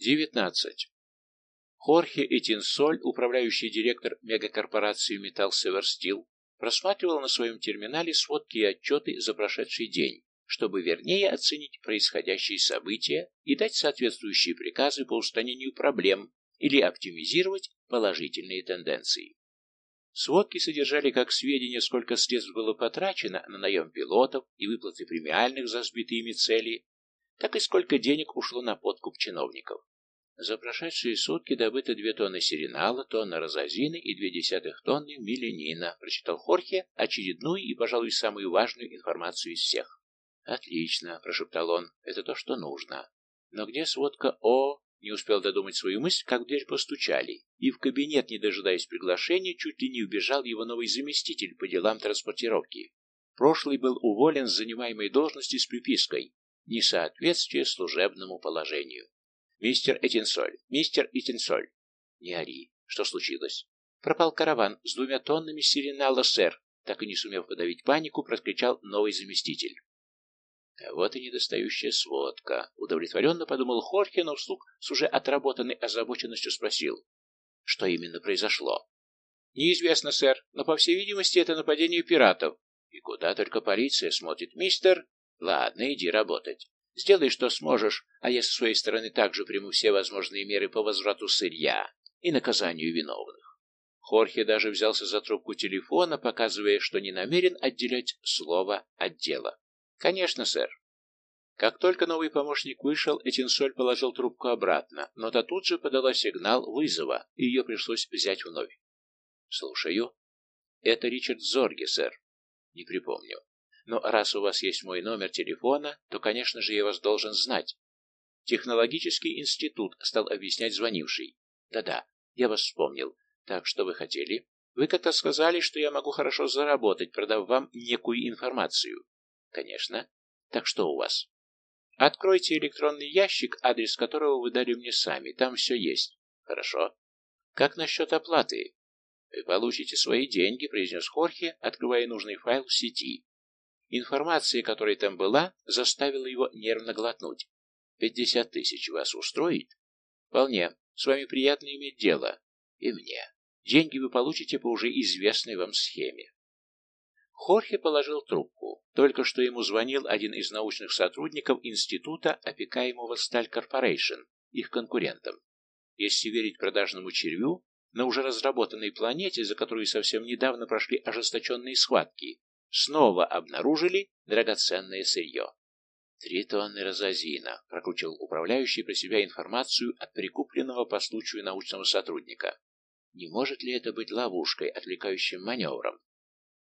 19. Хорхе Этинсоль, управляющий директор мегакорпорации Металл Северстил, просматривал на своем терминале сводки и отчеты за прошедший день, чтобы вернее оценить происходящие события и дать соответствующие приказы по устранению проблем или оптимизировать положительные тенденции. Сводки содержали как сведения, сколько средств было потрачено на наем пилотов и выплаты премиальных за сбитые цели, так и сколько денег ушло на подкуп чиновников. За прошедшие сутки добыто две тонны серенала, тонна розазины и две десятых тонны миленина, прочитал Хорхе очередную и, пожалуй, самую важную информацию из всех. «Отлично», — прошептал он, — «это то, что нужно. Но где сводка О?» Не успел додумать свою мысль, как в дверь постучали, и в кабинет, не дожидаясь приглашения, чуть ли не убежал его новый заместитель по делам транспортировки. Прошлый был уволен с занимаемой должности с припиской несоответствие служебному положению. «Мистер Этинсоль! Мистер Этинсоль!» «Не ори! Что случилось?» «Пропал караван с двумя тоннами сиренала, сэр!» Так и не сумев подавить панику, прокричал новый заместитель. А вот и недостающая сводка. Удовлетворенно подумал Хорхе, но вслух с уже отработанной озабоченностью спросил. Что именно произошло? Неизвестно, сэр, но, по всей видимости, это нападение пиратов. И куда только полиция смотрит, мистер... Ладно, иди работать. Сделай, что сможешь, а я со своей стороны также приму все возможные меры по возврату сырья и наказанию виновных. Хорхе даже взялся за трубку телефона, показывая, что не намерен отделять слово от дела. «Конечно, сэр». Как только новый помощник вышел, Этинсоль положил трубку обратно, но та тут же подала сигнал вызова, и ее пришлось взять вновь. «Слушаю». «Это Ричард Зорги, сэр». «Не припомню. Но раз у вас есть мой номер телефона, то, конечно же, я вас должен знать. Технологический институт, стал объяснять звонивший. Да-да, я вас вспомнил. Так, что вы хотели? Вы как-то сказали, что я могу хорошо заработать, продав вам некую информацию. Конечно. Так что у вас? Откройте электронный ящик, адрес которого вы дали мне сами. Там все есть. Хорошо. Как насчет оплаты? Вы получите свои деньги, произнес Хорхе, открывая нужный файл в сети. Информация, которая там была, заставила его нервно глотнуть. «Пятьдесят тысяч вас устроит?» «Вполне. С вами приятно иметь дело. И мне. Деньги вы получите по уже известной вам схеме». Хорхе положил трубку. Только что ему звонил один из научных сотрудников института, опекаемого Сталь Корпорейшн, их конкурентом. Если верить продажному червю, на уже разработанной планете, за которую совсем недавно прошли ожесточенные схватки, снова обнаружили драгоценное сырье. «Три тонны розазина», — прокрутил управляющий про себя информацию от прикупленного по случаю научного сотрудника. «Не может ли это быть ловушкой, отвлекающим маневром?»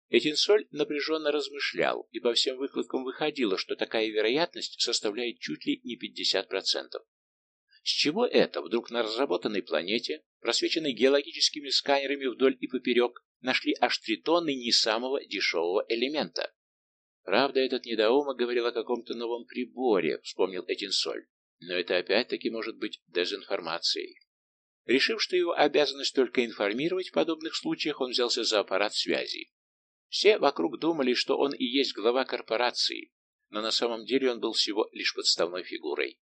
Этинсоль напряженно размышлял, и по всем выкладкам выходило, что такая вероятность составляет чуть ли не 50%. С чего это вдруг на разработанной планете, просвеченной геологическими сканерами вдоль и поперек, нашли аж три тонны не самого дешевого элемента. Правда, этот недоумок говорил о каком-то новом приборе, вспомнил Эдинсоль. Но это опять-таки может быть дезинформацией. Решив, что его обязанность только информировать в подобных случаях, он взялся за аппарат связи. Все вокруг думали, что он и есть глава корпорации, но на самом деле он был всего лишь подставной фигурой.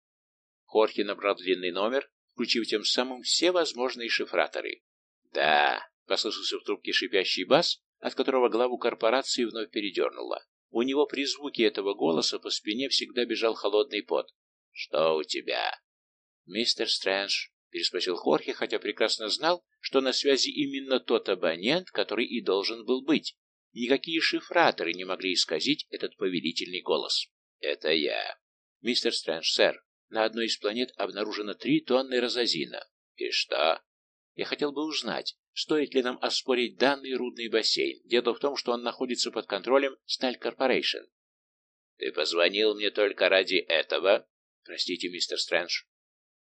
Хорхе набрал длинный номер, включив тем самым все возможные шифраторы. «Да, Послышался в трубке шипящий бас, от которого главу корпорации вновь передернуло. У него при звуке этого голоса по спине всегда бежал холодный пот. «Что у тебя?» «Мистер Стрэндж», — переспросил Хорхе, хотя прекрасно знал, что на связи именно тот абонент, который и должен был быть. Никакие шифраторы не могли исказить этот повелительный голос. «Это я». «Мистер Стрэндж, сэр, на одной из планет обнаружено три тонны розазина». «И что?» «Я хотел бы узнать, Стоит ли нам оспорить данный рудный бассейн? Дело в том, что он находится под контролем Сталь Корпорейшн. Ты позвонил мне только ради этого? Простите, мистер Стрэндж.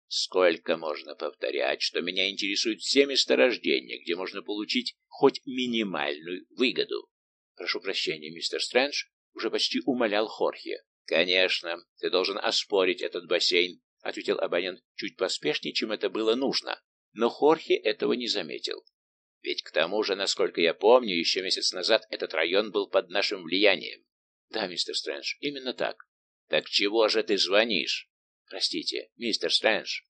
Сколько можно повторять, что меня интересуют все месторождения, где можно получить хоть минимальную выгоду? Прошу прощения, мистер Стрэндж, уже почти умолял Хорхе. Конечно, ты должен оспорить этот бассейн, ответил абонент чуть поспешнее, чем это было нужно. Но Хорхе этого не заметил. Ведь к тому же, насколько я помню, еще месяц назад этот район был под нашим влиянием. Да, мистер Стрэндж, именно так. Так чего же ты звонишь? Простите, мистер Стрэндж.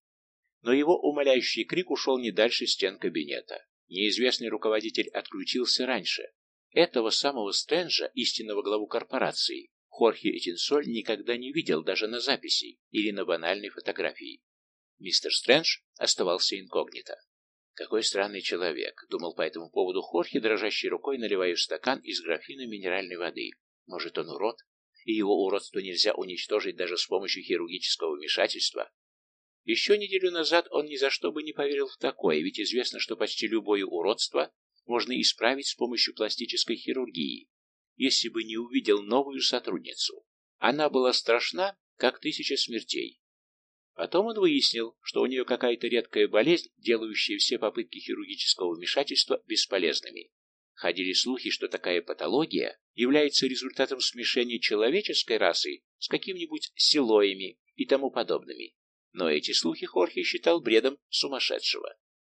но его умоляющий крик ушел не дальше стен кабинета. Неизвестный руководитель отключился раньше. Этого самого Стрэнджа, истинного главу корпорации, Хорхе Этинсоль никогда не видел даже на записи или на банальной фотографии. Мистер Стрэндж оставался инкогнито. Какой странный человек, думал по этому поводу Хорхе, дрожащей рукой наливая в стакан из графина минеральной воды. Может, он урод? И его уродство нельзя уничтожить даже с помощью хирургического вмешательства? Еще неделю назад он ни за что бы не поверил в такое, ведь известно, что почти любое уродство можно исправить с помощью пластической хирургии, если бы не увидел новую сотрудницу. Она была страшна, как тысяча смертей. Потом он выяснил, что у нее какая-то редкая болезнь, делающая все попытки хирургического вмешательства бесполезными. Ходили слухи, что такая патология является результатом смешения человеческой расы с какими-нибудь силоями и тому подобными. Но эти слухи Хорхе считал бредом сумасшедшего.